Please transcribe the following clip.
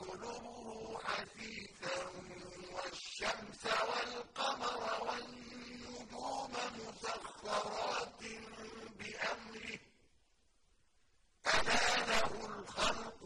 قلوبه حثيثا والشمس والقمر والنجوم مسخرات بأمره. ألا له الخلق